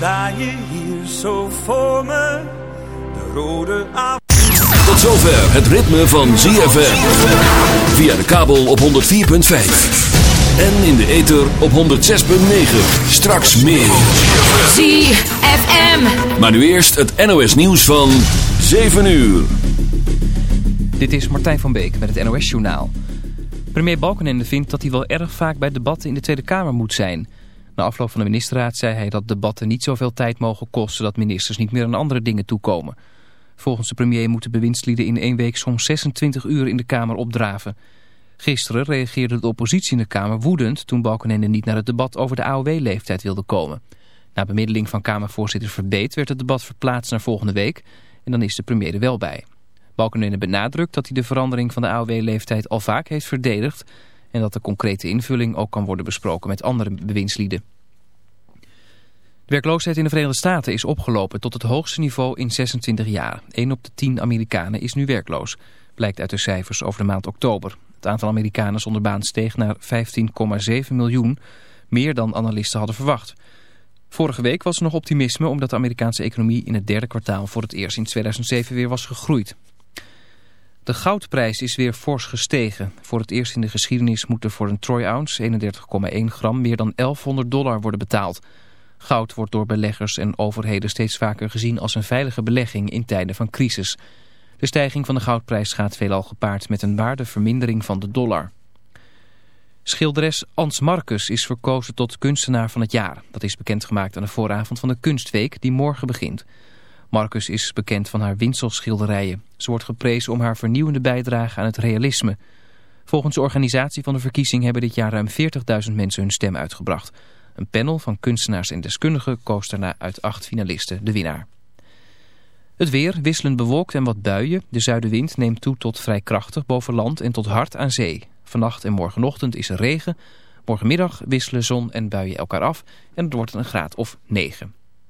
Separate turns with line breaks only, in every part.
sta je hier zo voor me, de rode af.
Tot zover het ritme van ZFM. Via de kabel op 104.5. En in de ether op 106.9. Straks meer.
ZFM.
Maar nu eerst het NOS nieuws van 7 uur.
Dit is Martijn van Beek met het NOS Journaal. Premier Balkenende vindt dat hij wel erg vaak bij debatten in de Tweede Kamer moet zijn. Na afloop van de ministerraad zei hij dat debatten niet zoveel tijd mogen kosten... dat ministers niet meer aan andere dingen toekomen. Volgens de premier moeten bewindslieden in één week soms 26 uur in de Kamer opdraven. Gisteren reageerde de oppositie in de Kamer woedend... toen Balkenende niet naar het debat over de AOW-leeftijd wilde komen. Na bemiddeling van Kamervoorzitter Verbeet werd het debat verplaatst naar volgende week... en dan is de premier er wel bij. Balkenende benadrukt dat hij de verandering van de AOW-leeftijd al vaak heeft verdedigd... en dat de concrete invulling ook kan worden besproken met andere bewindslieden. De werkloosheid in de Verenigde Staten is opgelopen tot het hoogste niveau in 26 jaar. 1 op de 10 Amerikanen is nu werkloos, blijkt uit de cijfers over de maand oktober. Het aantal Amerikanen zonder baan steeg naar 15,7 miljoen, meer dan analisten hadden verwacht. Vorige week was er nog optimisme omdat de Amerikaanse economie in het derde kwartaal voor het eerst in 2007 weer was gegroeid. De goudprijs is weer fors gestegen. Voor het eerst in de geschiedenis moet er voor een troy ounce, 31,1 gram, meer dan 1100 dollar worden betaald. Goud wordt door beleggers en overheden steeds vaker gezien als een veilige belegging in tijden van crisis. De stijging van de goudprijs gaat veelal gepaard met een waardevermindering van de dollar. Schilderes Ans Marcus is verkozen tot kunstenaar van het jaar. Dat is bekendgemaakt aan de vooravond van de Kunstweek die morgen begint. Marcus is bekend van haar winselschilderijen. Ze wordt geprezen om haar vernieuwende bijdrage aan het realisme. Volgens de organisatie van de verkiezing hebben dit jaar ruim 40.000 mensen hun stem uitgebracht. Een panel van kunstenaars en deskundigen koos daarna uit acht finalisten de winnaar. Het weer wisselend bewolkt en wat buien. De zuidenwind neemt toe tot vrij krachtig boven land en tot hard aan zee. Vannacht en morgenochtend is er regen. Morgenmiddag wisselen zon en buien elkaar af en het wordt een graad of 9.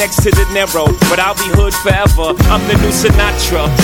Next to the Narrow. But I'll be hood forever. I'm the new Sinatra.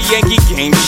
the Yankee game.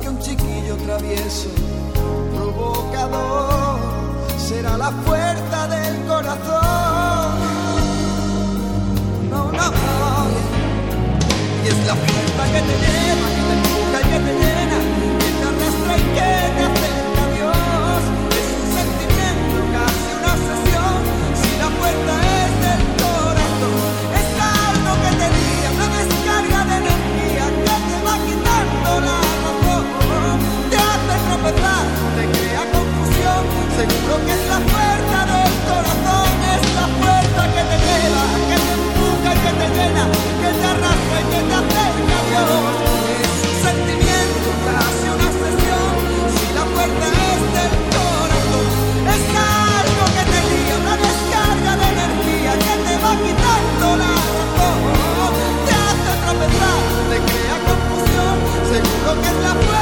que un chiquillo travieso, provocador, será la fuerza del corazón. No, no, y es la fuerza que te lleva, que te empuja y que te llena, que te arrastra y que te hace. Lo que es la puerta del corazón es la puerta que te lleva, que te empuja y que te llena, que te arrastra y que te acerca a Dios, sentimiento casi una sesión, si la puerta es te corazón, es algo que te guía, una descarga de energía que te va quitando la razón. Te hace atravesar, te crea confusión, seguro que es la
puerta.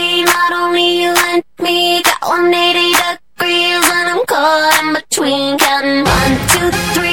free. Not only you and me, got 180 degrees, and I'm caught in between, counting one, two, three.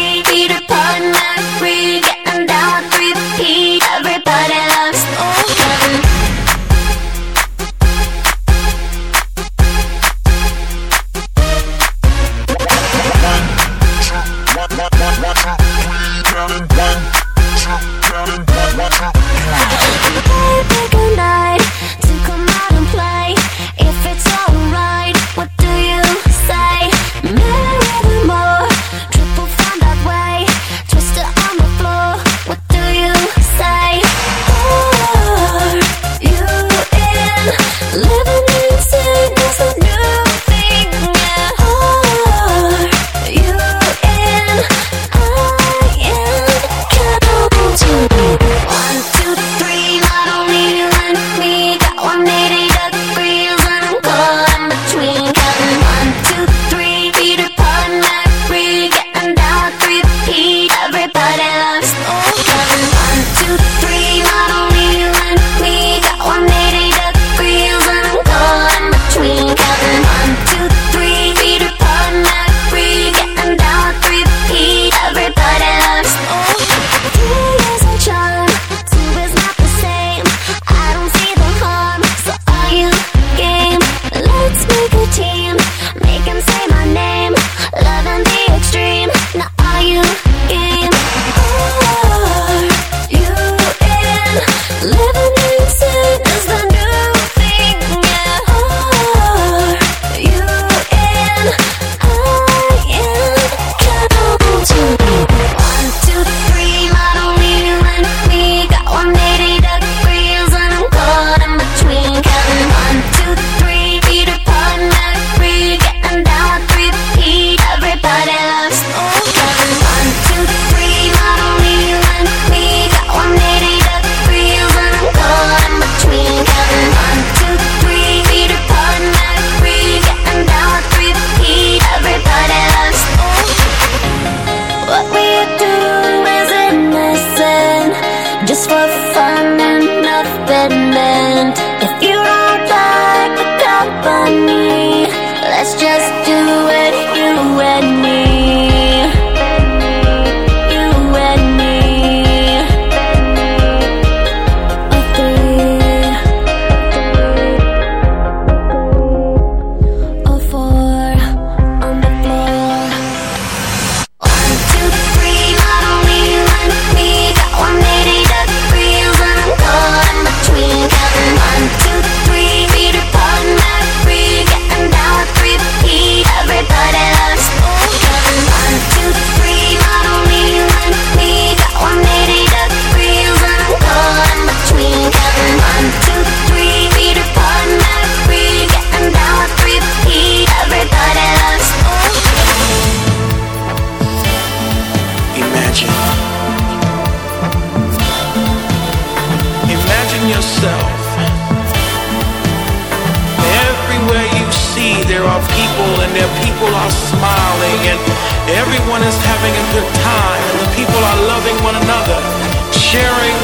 amazing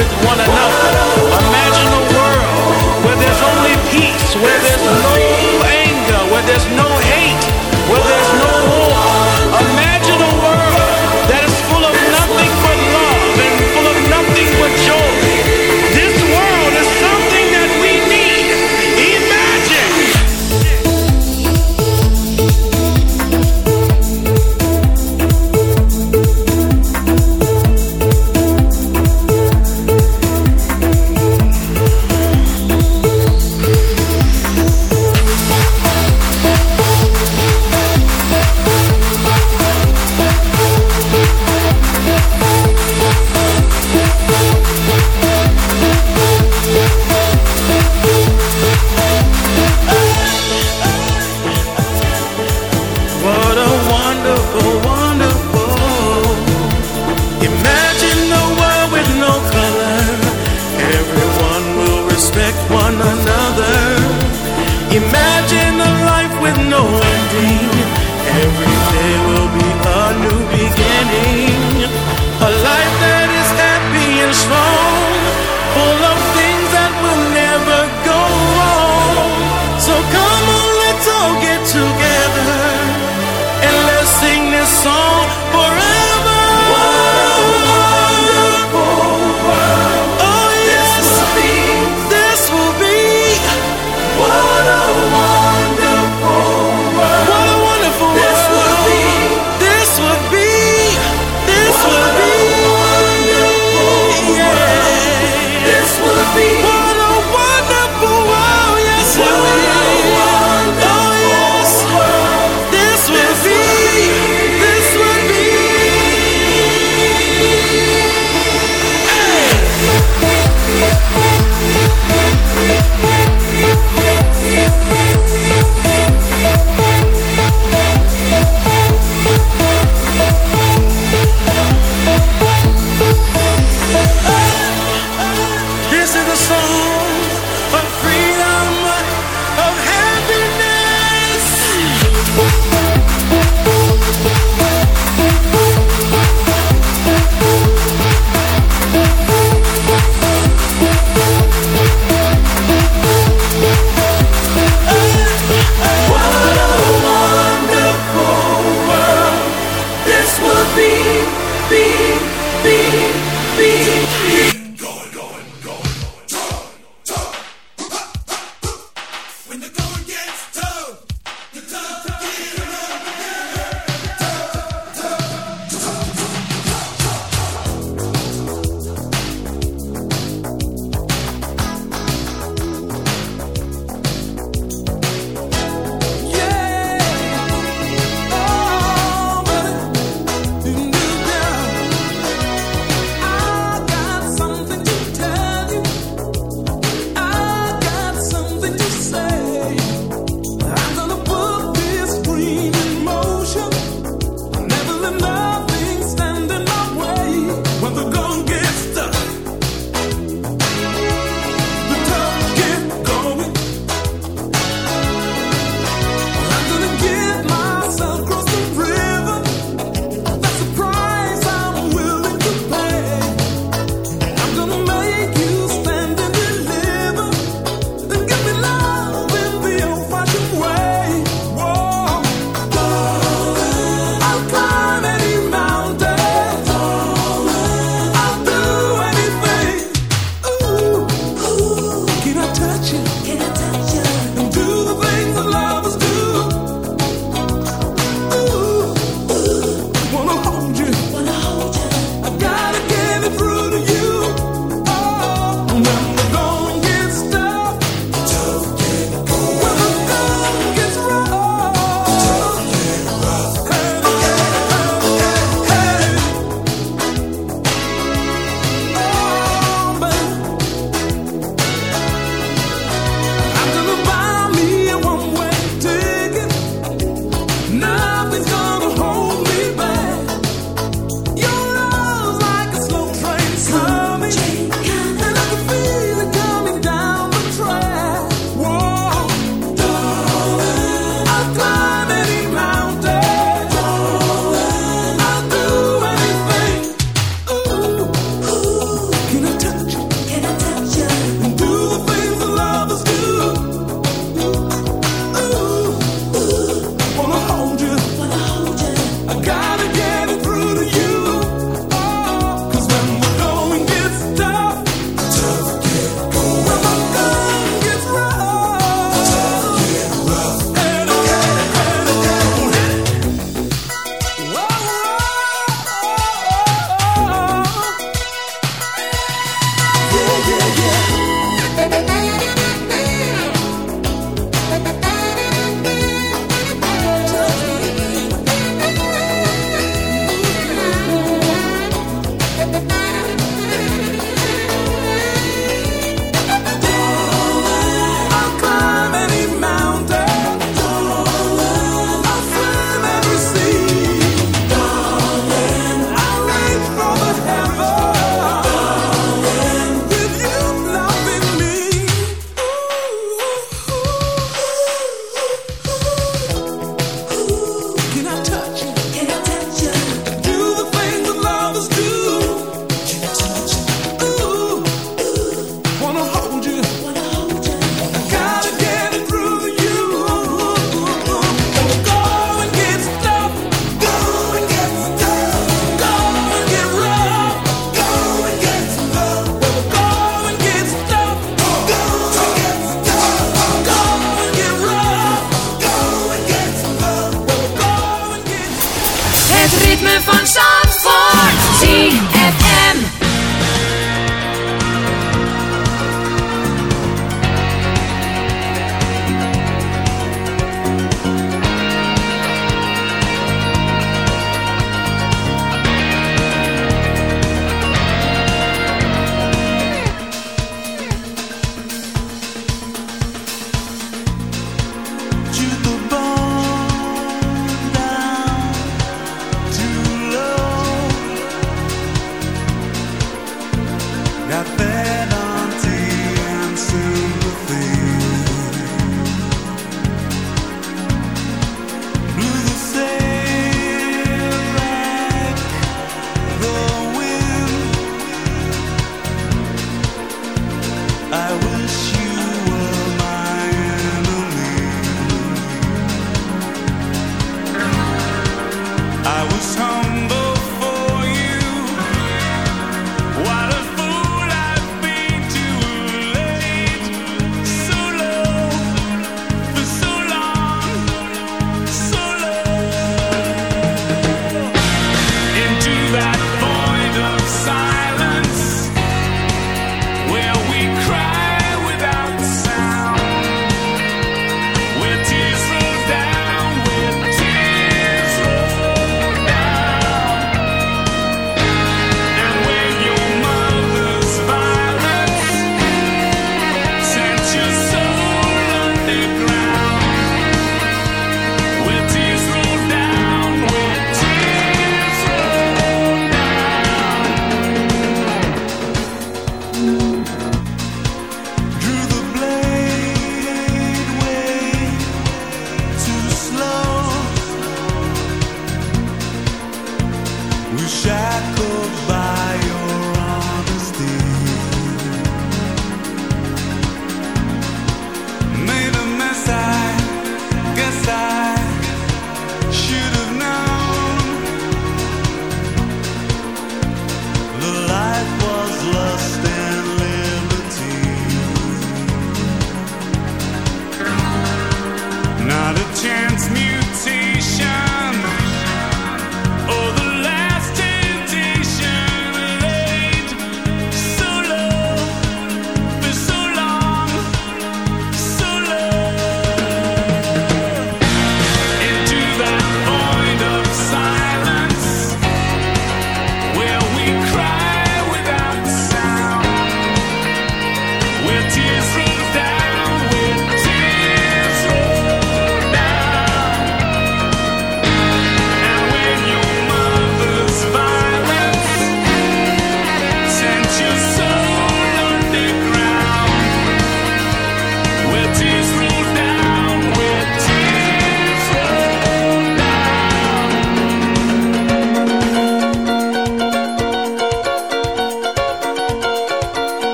with one
another.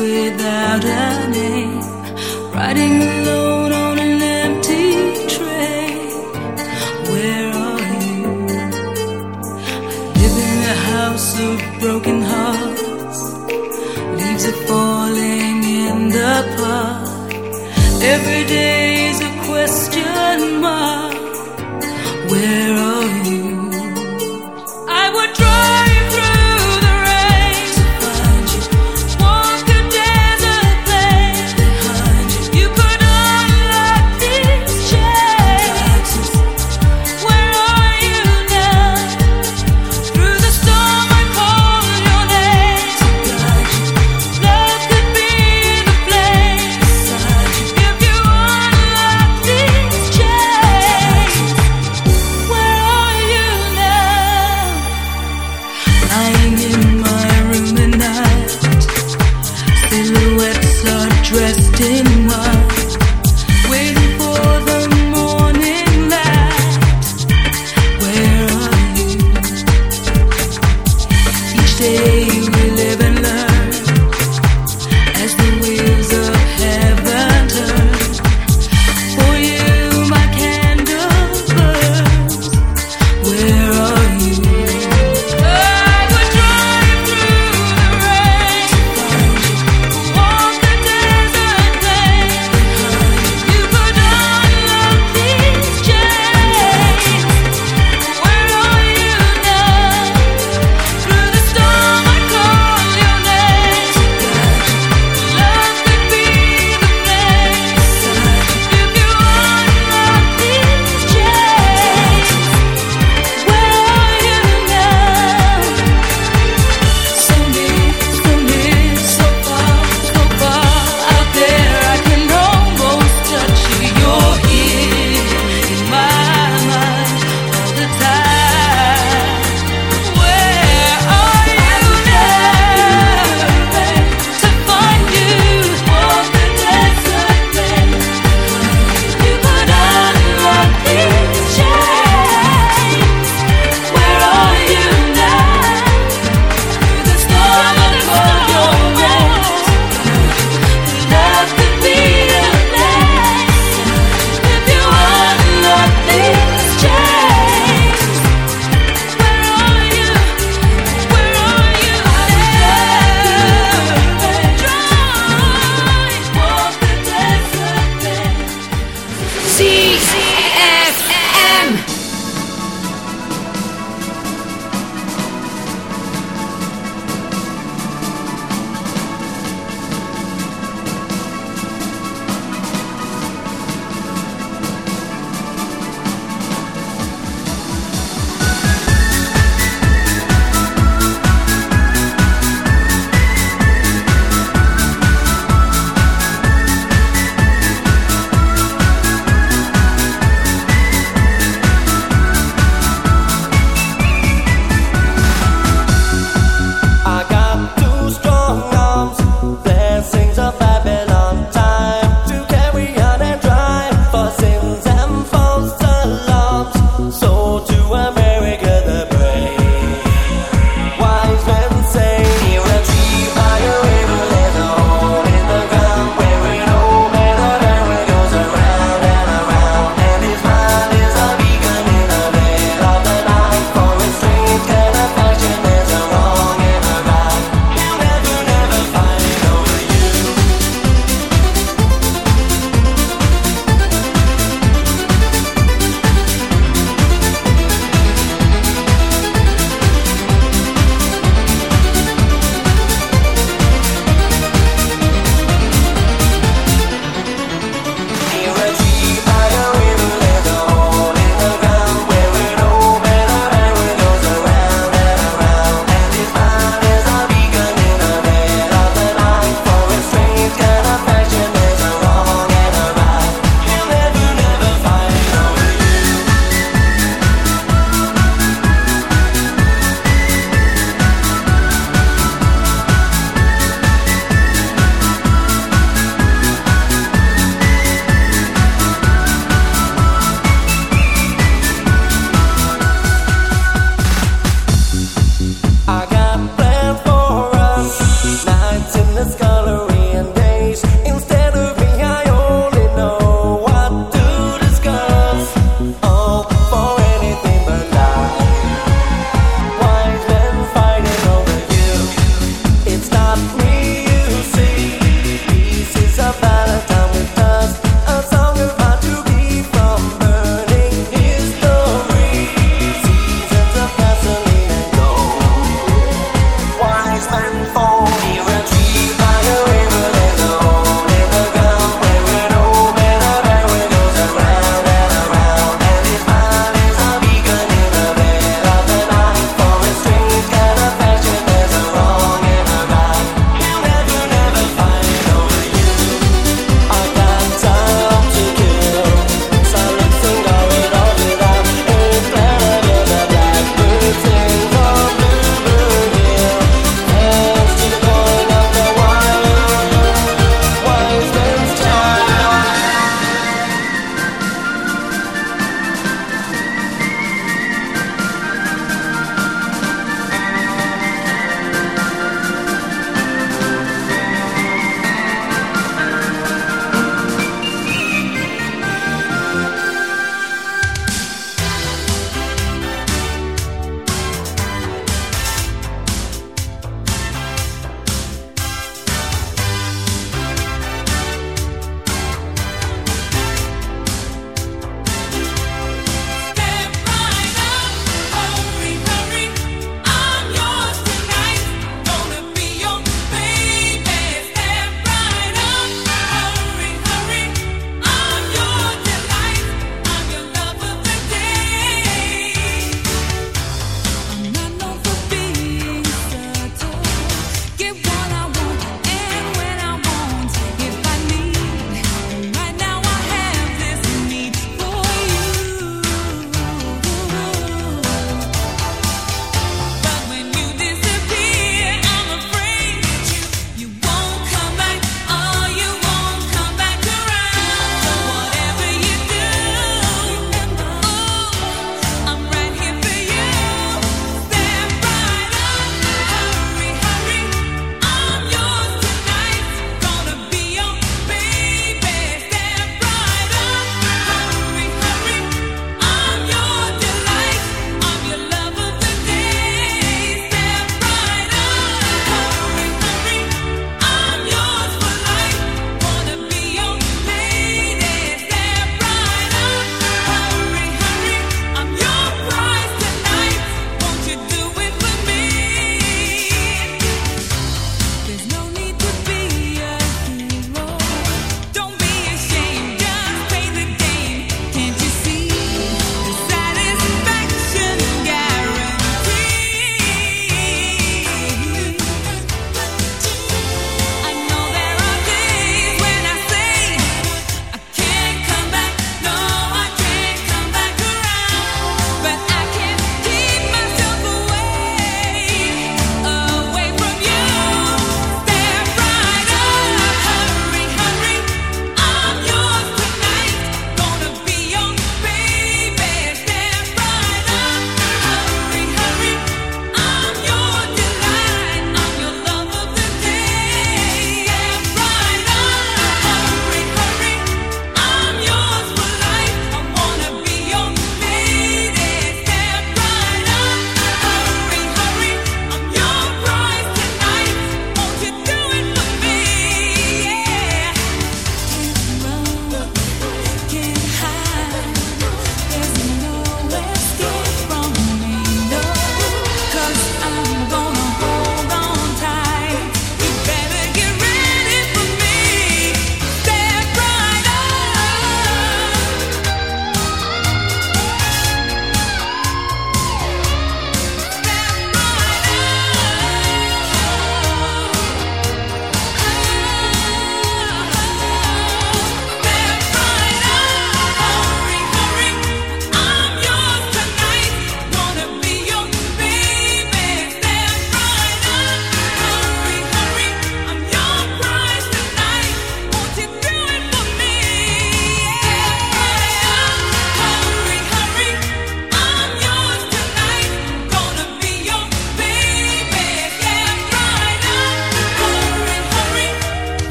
Without a
name. Riding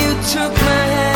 you took my hand.